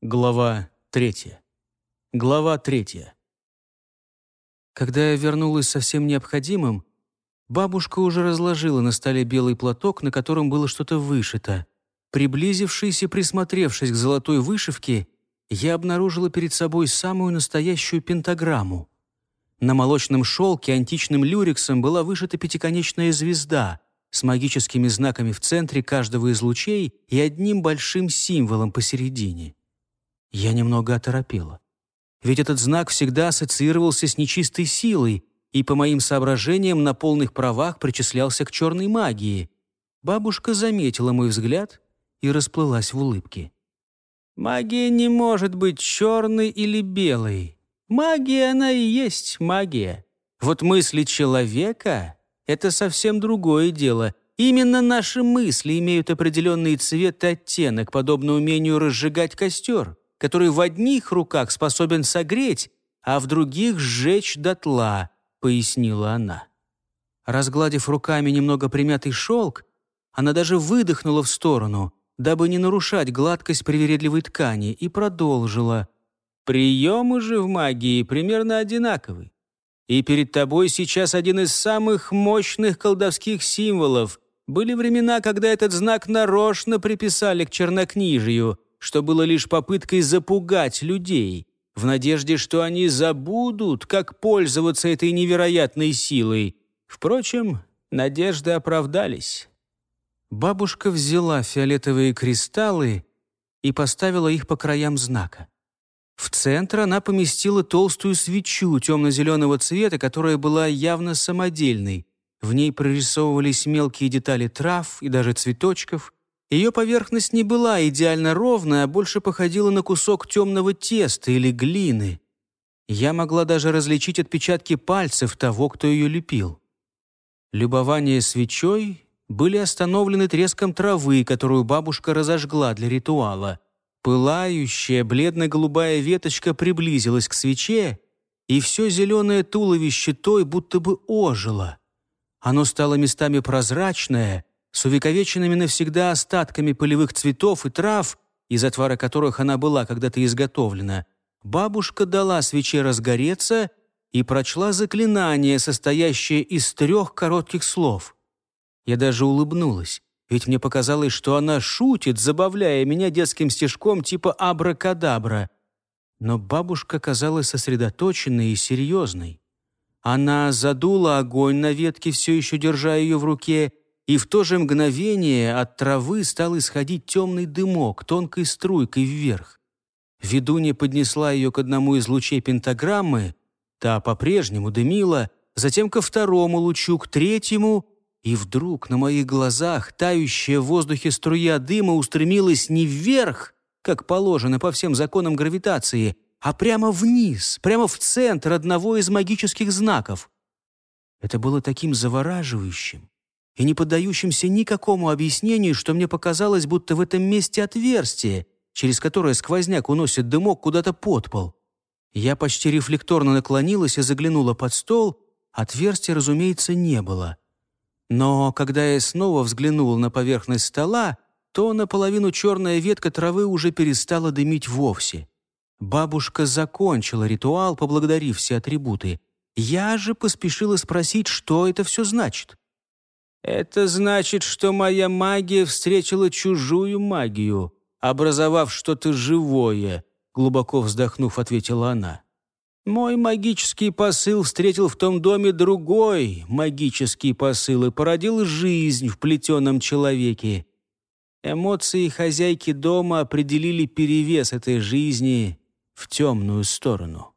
Глава третья. Глава третья. Когда я вернулась со всем необходимым, бабушка уже разложила на столе белый платок, на котором было что-то вышито. Приблизившись и присмотревшись к золотой вышивке, я обнаружила перед собой самую настоящую пентаграмму. На молочном шелке античным люрексом была вышита пятиконечная звезда с магическими знаками в центре каждого из лучей и одним большим символом посередине. Я немного оторопела. Ведь этот знак всегда ассоциировался с нечистой силой и, по моим соображениям, на полных правах причислялся к черной магии. Бабушка заметила мой взгляд и расплылась в улыбке. «Магия не может быть черной или белой. Магия, она и есть магия. Вот мысли человека — это совсем другое дело. Именно наши мысли имеют определенный цвет и оттенок, подобно умению разжигать костер который в одних руках способен согреть, а в других сжечь дотла», — пояснила она. Разгладив руками немного примятый шелк, она даже выдохнула в сторону, дабы не нарушать гладкость привередливой ткани, и продолжила. «Приемы же в магии примерно одинаковы. И перед тобой сейчас один из самых мощных колдовских символов. Были времена, когда этот знак нарочно приписали к чернокнижию — что было лишь попыткой запугать людей, в надежде, что они забудут, как пользоваться этой невероятной силой. Впрочем, надежды оправдались. Бабушка взяла фиолетовые кристаллы и поставила их по краям знака. В центр она поместила толстую свечу темно-зеленого цвета, которая была явно самодельной. В ней прорисовывались мелкие детали трав и даже цветочков. Ее поверхность не была идеально ровная, а больше походила на кусок темного теста или глины. Я могла даже различить отпечатки пальцев того, кто ее лепил. Любование свечой были остановлены треском травы, которую бабушка разожгла для ритуала. Пылающая бледно-голубая веточка приблизилась к свече, и все зеленое туловище той будто бы ожило. Оно стало местами прозрачное — с увековеченными навсегда остатками полевых цветов и трав, из отвара которых она была когда-то изготовлена, бабушка дала свече разгореться и прочла заклинание, состоящее из трех коротких слов. Я даже улыбнулась, ведь мне показалось, что она шутит, забавляя меня детским стишком типа «абракадабра». Но бабушка казалась сосредоточенной и серьезной. Она задула огонь на ветке, все еще держа ее в руке, и в то же мгновение от травы стал исходить темный дымок тонкой струйкой вверх. Ведунья поднесла ее к одному из лучей пентаграммы, та по-прежнему дымила, затем ко второму лучу, к третьему, и вдруг на моих глазах тающая в воздухе струя дыма устремилась не вверх, как положено по всем законам гравитации, а прямо вниз, прямо в центр одного из магических знаков. Это было таким завораживающим, и не поддающимся никакому объяснению, что мне показалось, будто в этом месте отверстие, через которое сквозняк уносит дымок куда-то под пол. Я почти рефлекторно наклонилась и заглянула под стол. Отверстия, разумеется, не было. Но когда я снова взглянула на поверхность стола, то наполовину черная ветка травы уже перестала дымить вовсе. Бабушка закончила ритуал, поблагодарив все атрибуты. Я же поспешила спросить, что это все значит. Это значит, что моя магия встретила чужую магию, образовав что-то живое, глубоко вздохнув, ответила она. Мой магический посыл встретил в том доме другой магический посыл и породил жизнь в плетеном человеке. Эмоции хозяйки дома определили перевес этой жизни в темную сторону.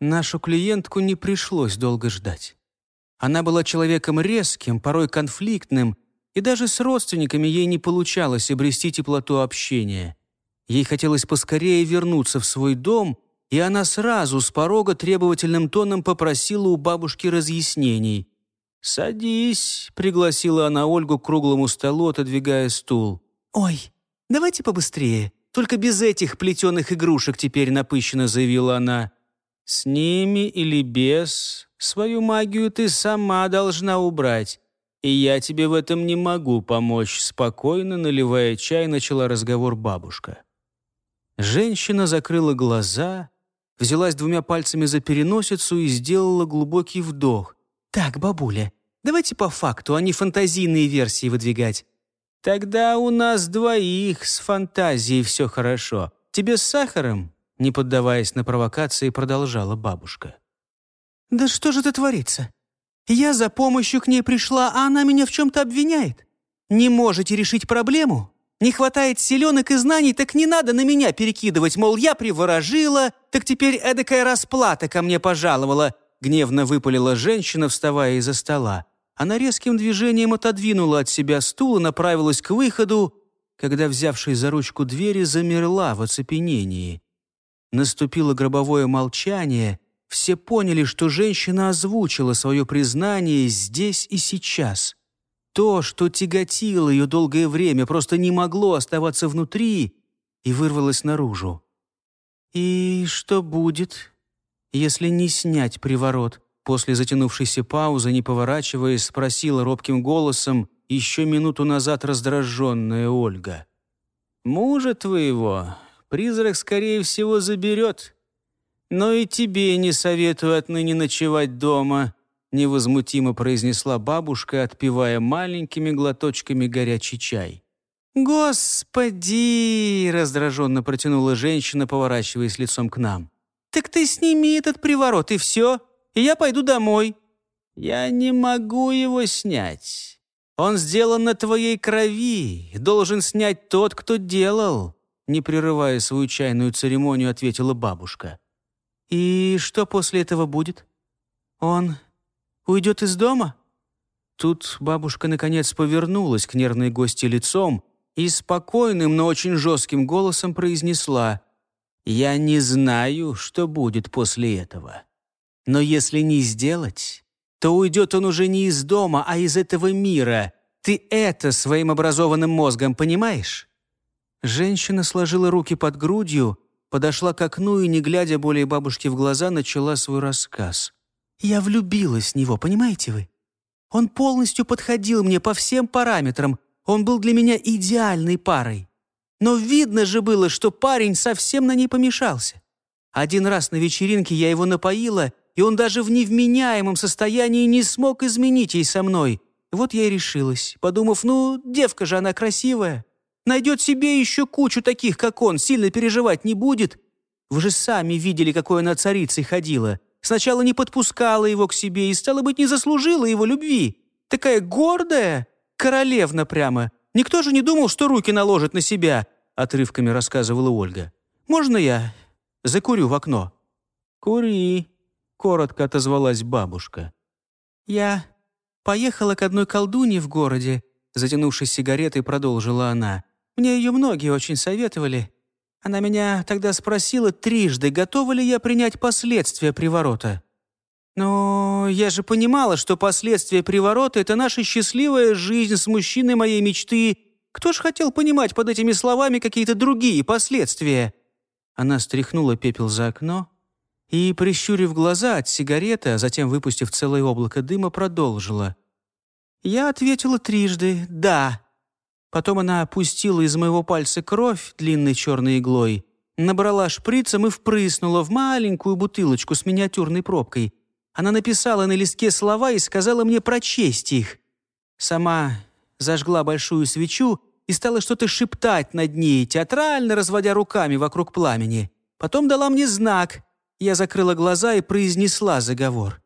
Нашу клиентку не пришлось долго ждать. Она была человеком резким, порой конфликтным, и даже с родственниками ей не получалось обрести теплоту общения. Ей хотелось поскорее вернуться в свой дом, и она сразу с порога требовательным тоном попросила у бабушки разъяснений. «Садись», — пригласила она Ольгу к круглому столу, отодвигая стул. «Ой, давайте побыстрее, только без этих плетеных игрушек теперь напыщенно заявила она. «С ними или без, Свою магию ты сама должна убрать, и я тебе в этом не могу помочь», спокойно наливая чай, начала разговор бабушка. Женщина закрыла глаза, взялась двумя пальцами за переносицу и сделала глубокий вдох. «Так, бабуля, давайте по факту, а не фантазийные версии выдвигать. Тогда у нас двоих с фантазией все хорошо. Тебе с сахаром?» Не поддаваясь на провокации, продолжала бабушка. «Да что же это творится? Я за помощью к ней пришла, а она меня в чем-то обвиняет. Не можете решить проблему? Не хватает селенок и знаний, так не надо на меня перекидывать, мол, я приворожила, так теперь эдакая расплата ко мне пожаловала», гневно выпалила женщина, вставая из-за стола. Она резким движением отодвинула от себя стул и направилась к выходу, когда, взявшись за ручку двери, замерла в оцепенении. Наступило гробовое молчание. Все поняли, что женщина озвучила свое признание здесь и сейчас. То, что тяготило ее долгое время, просто не могло оставаться внутри и вырвалось наружу. «И что будет, если не снять приворот?» После затянувшейся паузы, не поворачиваясь, спросила робким голосом еще минуту назад раздраженная Ольга. «Мужа твоего призрак, скорее всего, заберет. Но и тебе не советую отныне ночевать дома», невозмутимо произнесла бабушка, отпивая маленькими глоточками горячий чай. «Господи!» — раздраженно протянула женщина, поворачиваясь лицом к нам. «Так ты сними этот приворот, и все, и я пойду домой». «Я не могу его снять. Он сделан на твоей крови, должен снять тот, кто делал не прерывая свою чайную церемонию, ответила бабушка. «И что после этого будет? Он уйдет из дома?» Тут бабушка наконец повернулась к нервной гости лицом и спокойным, но очень жестким голосом произнесла «Я не знаю, что будет после этого. Но если не сделать, то уйдет он уже не из дома, а из этого мира. Ты это своим образованным мозгом понимаешь?» Женщина сложила руки под грудью, подошла к окну и, не глядя более бабушке в глаза, начала свой рассказ. «Я влюбилась в него, понимаете вы? Он полностью подходил мне по всем параметрам, он был для меня идеальной парой. Но видно же было, что парень совсем на ней помешался. Один раз на вечеринке я его напоила, и он даже в невменяемом состоянии не смог изменить ей со мной. Вот я и решилась, подумав, ну, девка же она красивая. Найдет себе еще кучу таких, как он, сильно переживать не будет. Вы же сами видели, какой она царицей ходила. Сначала не подпускала его к себе и, стало быть, не заслужила его любви. Такая гордая, королевна прямо. Никто же не думал, что руки наложит на себя», — отрывками рассказывала Ольга. «Можно я закурю в окно?» «Кури», — коротко отозвалась бабушка. «Я поехала к одной колдуне в городе», — затянувшись сигаретой, продолжила она. Мне ее многие очень советовали. Она меня тогда спросила трижды, готова ли я принять последствия приворота. Но я же понимала, что последствия приворота — это наша счастливая жизнь с мужчиной моей мечты. Кто ж хотел понимать под этими словами какие-то другие последствия?» Она стряхнула пепел за окно и, прищурив глаза от сигареты, а затем выпустив целое облако дыма, продолжила. Я ответила трижды «да». Потом она опустила из моего пальца кровь длинной черной иглой, набрала шприцем и впрыснула в маленькую бутылочку с миниатюрной пробкой. Она написала на листке слова и сказала мне прочесть их. Сама зажгла большую свечу и стала что-то шептать над ней, театрально разводя руками вокруг пламени. Потом дала мне знак. Я закрыла глаза и произнесла заговор.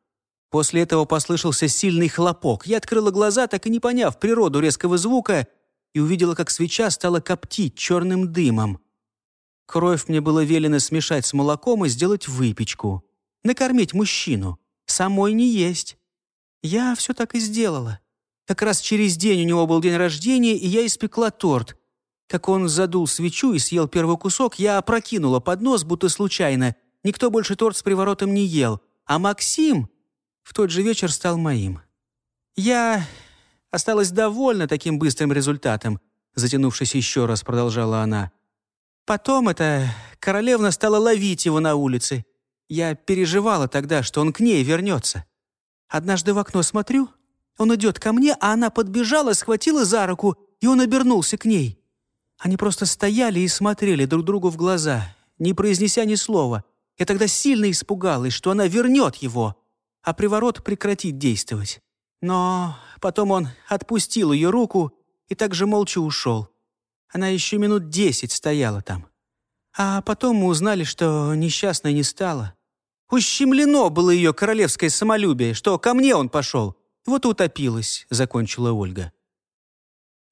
После этого послышался сильный хлопок. Я открыла глаза, так и не поняв природу резкого звука, и увидела, как свеча стала коптить черным дымом. Кровь мне было велено смешать с молоком и сделать выпечку. Накормить мужчину. Самой не есть. Я все так и сделала. Как раз через день у него был день рождения, и я испекла торт. Как он задул свечу и съел первый кусок, я опрокинула под нос, будто случайно. Никто больше торт с приворотом не ел. А Максим в тот же вечер стал моим. Я осталась довольна таким быстрым результатом», затянувшись еще раз, продолжала она. «Потом эта королевна стала ловить его на улице. Я переживала тогда, что он к ней вернется. Однажды в окно смотрю, он идет ко мне, а она подбежала, схватила за руку, и он обернулся к ней. Они просто стояли и смотрели друг другу в глаза, не произнеся ни слова. Я тогда сильно испугалась, что она вернет его, а приворот прекратит действовать. Но потом он отпустил ее руку и также молча ушел. Она еще минут десять стояла там. А потом мы узнали, что несчастной не стало. Ущемлено было ее королевское самолюбие, что ко мне он пошел. Вот утопилась, — закончила Ольга.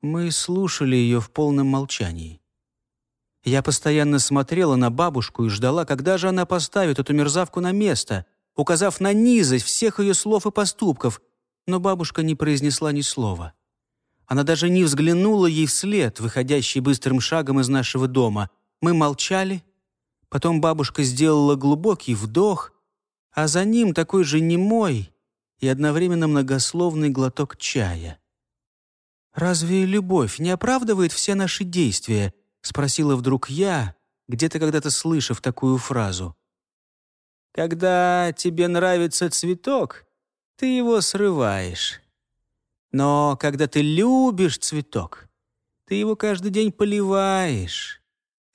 Мы слушали ее в полном молчании. Я постоянно смотрела на бабушку и ждала, когда же она поставит эту мерзавку на место, указав на низость всех ее слов и поступков, но бабушка не произнесла ни слова. Она даже не взглянула ей вслед, выходящей быстрым шагом из нашего дома. Мы молчали. Потом бабушка сделала глубокий вдох, а за ним такой же немой и одновременно многословный глоток чая. «Разве любовь не оправдывает все наши действия?» — спросила вдруг я, где-то когда-то слышав такую фразу. «Когда тебе нравится цветок, ты его срываешь. Но когда ты любишь цветок, ты его каждый день поливаешь.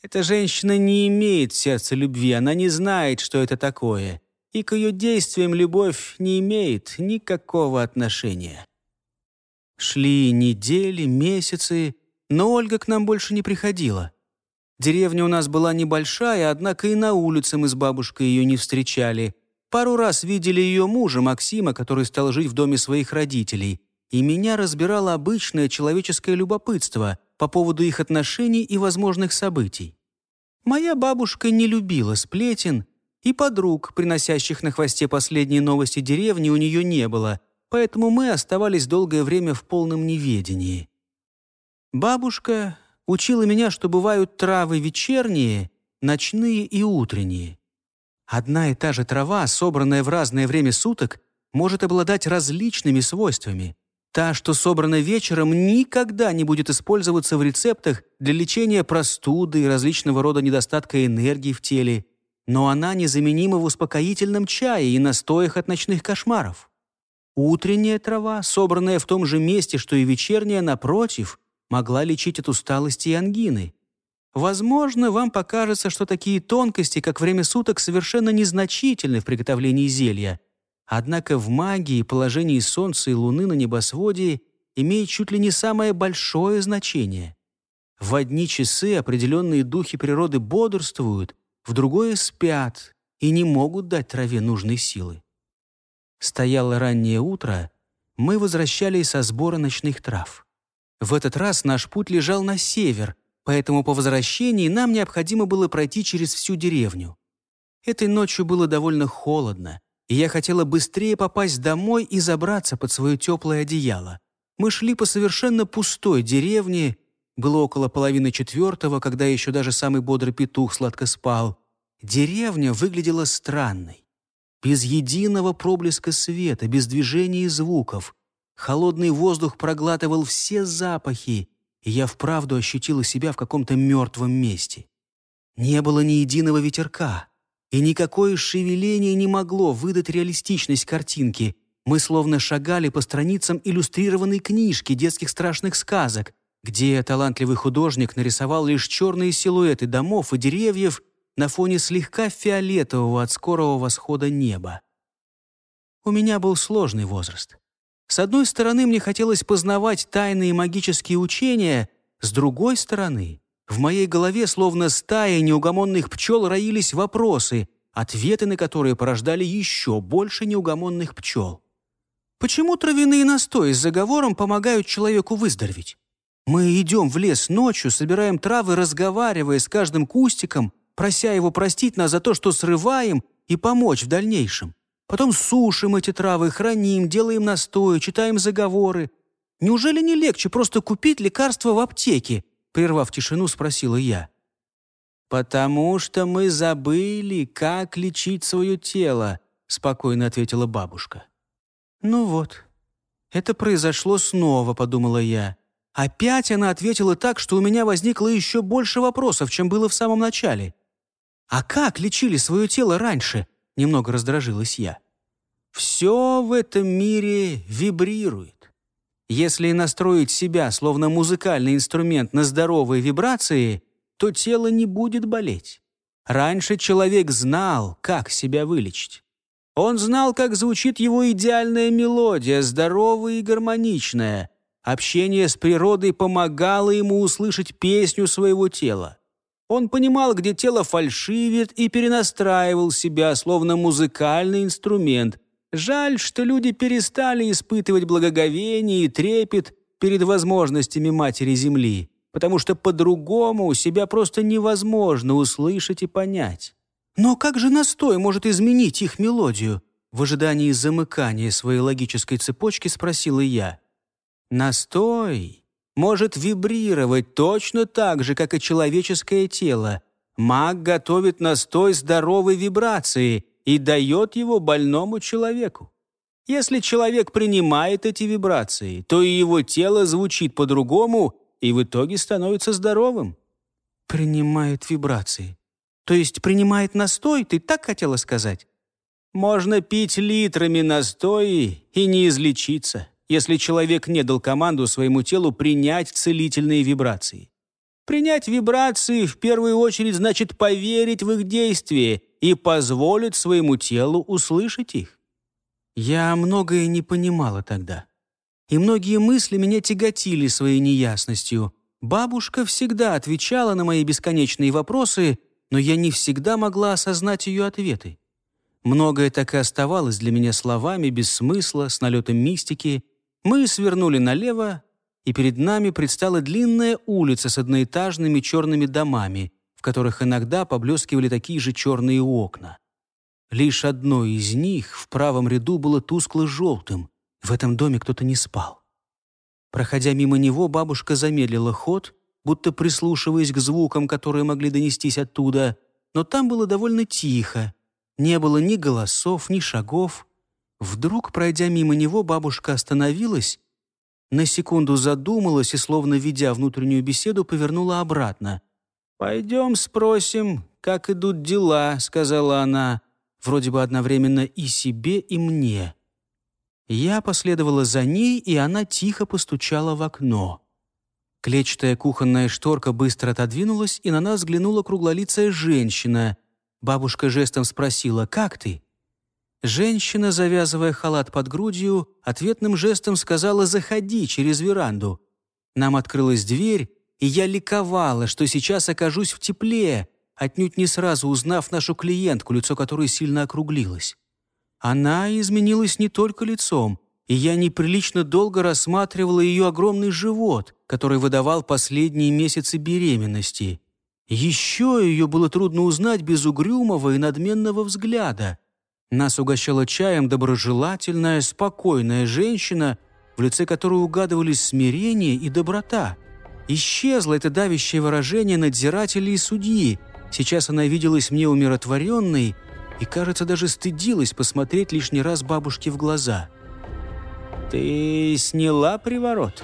Эта женщина не имеет сердца любви, она не знает, что это такое, и к ее действиям любовь не имеет никакого отношения. Шли недели, месяцы, но Ольга к нам больше не приходила. Деревня у нас была небольшая, однако и на улице мы с бабушкой ее не встречали. Пару раз видели ее мужа, Максима, который стал жить в доме своих родителей. И меня разбирало обычное человеческое любопытство по поводу их отношений и возможных событий. Моя бабушка не любила сплетен, и подруг, приносящих на хвосте последние новости деревни, у нее не было, поэтому мы оставались долгое время в полном неведении. Бабушка учила меня, что бывают травы вечерние, ночные и утренние. Одна и та же трава, собранная в разное время суток, может обладать различными свойствами. Та, что собрана вечером, никогда не будет использоваться в рецептах для лечения простуды и различного рода недостатка энергии в теле, но она незаменима в успокоительном чае и настоях от ночных кошмаров. Утренняя трава, собранная в том же месте, что и вечерняя, напротив, могла лечить от усталости и ангины. Возможно, вам покажется, что такие тонкости, как время суток, совершенно незначительны в приготовлении зелья – Однако в магии положение Солнца и Луны на небосводе имеет чуть ли не самое большое значение. В одни часы определенные духи природы бодрствуют, в другое спят и не могут дать траве нужной силы. Стояло раннее утро, мы возвращались со сбора ночных трав. В этот раз наш путь лежал на север, поэтому по возвращении нам необходимо было пройти через всю деревню. Этой ночью было довольно холодно, и я хотела быстрее попасть домой и забраться под свое теплое одеяло. Мы шли по совершенно пустой деревне, было около половины четвертого, когда еще даже самый бодрый петух сладко спал. Деревня выглядела странной. Без единого проблеска света, без движения и звуков. Холодный воздух проглатывал все запахи, и я вправду ощутила себя в каком-то мертвом месте. Не было ни единого ветерка и никакое шевеление не могло выдать реалистичность картинки. Мы словно шагали по страницам иллюстрированной книжки детских страшных сказок, где талантливый художник нарисовал лишь черные силуэты домов и деревьев на фоне слегка фиолетового от скорого восхода неба. У меня был сложный возраст. С одной стороны, мне хотелось познавать тайные магические учения, с другой стороны, в моей голове, словно стая неугомонных пчел, роились вопросы, ответы на которые порождали еще больше неугомонных пчел. Почему травяные настои с заговором помогают человеку выздороветь? Мы идем в лес ночью, собираем травы, разговаривая с каждым кустиком, прося его простить нас за то, что срываем, и помочь в дальнейшем. Потом сушим эти травы, храним, делаем настои, читаем заговоры. Неужели не легче просто купить лекарство в аптеке, Прервав тишину, спросила я. «Потому что мы забыли, как лечить свое тело», спокойно ответила бабушка. «Ну вот, это произошло снова», — подумала я. Опять она ответила так, что у меня возникло еще больше вопросов, чем было в самом начале. «А как лечили свое тело раньше?» — немного раздражилась я. «Все в этом мире вибрирует. Если настроить себя, словно музыкальный инструмент, на здоровые вибрации, то тело не будет болеть. Раньше человек знал, как себя вылечить. Он знал, как звучит его идеальная мелодия, здоровая и гармоничная. Общение с природой помогало ему услышать песню своего тела. Он понимал, где тело фальшивит, и перенастраивал себя, словно музыкальный инструмент. Жаль, что люди перестали испытывать благоговение и трепет перед возможностями Матери Земли, потому что по-другому себя просто невозможно услышать и понять. Но как же настой может изменить их мелодию? В ожидании замыкания своей логической цепочки спросила я. Настой может вибрировать точно так же, как и человеческое тело. Маг готовит настой здоровой вибрации и дает его больному человеку. Если человек принимает эти вибрации, то и его тело звучит по-другому и в итоге становится здоровым. Принимает вибрации. То есть принимает настой, ты так хотела сказать? Можно пить литрами настои и не излечиться если человек не дал команду своему телу принять целительные вибрации. Принять вибрации в первую очередь значит поверить в их действие и позволить своему телу услышать их. Я многое не понимала тогда. И многие мысли меня тяготили своей неясностью. Бабушка всегда отвечала на мои бесконечные вопросы, но я не всегда могла осознать ее ответы. Многое так и оставалось для меня словами без смысла, с налетом мистики — мы свернули налево, и перед нами предстала длинная улица с одноэтажными черными домами, в которых иногда поблескивали такие же черные окна. Лишь одно из них в правом ряду было тускло-желтым. В этом доме кто-то не спал. Проходя мимо него, бабушка замедлила ход, будто прислушиваясь к звукам, которые могли донестись оттуда, но там было довольно тихо. Не было ни голосов, ни шагов. Вдруг, пройдя мимо него, бабушка остановилась, на секунду задумалась и, словно ведя внутреннюю беседу, повернула обратно. «Пойдем спросим, как идут дела», — сказала она, вроде бы одновременно и себе, и мне. Я последовала за ней, и она тихо постучала в окно. Клетчатая кухонная шторка быстро отодвинулась, и на нас взглянула круглолицая женщина. Бабушка жестом спросила «Как ты?» Женщина, завязывая халат под грудью, ответным жестом сказала «заходи через веранду». Нам открылась дверь, и я ликовала, что сейчас окажусь в тепле, отнюдь не сразу узнав нашу клиентку, лицо которой сильно округлилось. Она изменилась не только лицом, и я неприлично долго рассматривала ее огромный живот, который выдавал последние месяцы беременности. Еще ее было трудно узнать без угрюмого и надменного взгляда — нас угощала чаем доброжелательная, спокойная женщина, в лице которой угадывались смирение и доброта. Исчезло это давящее выражение надзирателя и судьи. Сейчас она виделась мне умиротворенной и, кажется, даже стыдилась посмотреть лишний раз бабушке в глаза. «Ты сняла приворот?»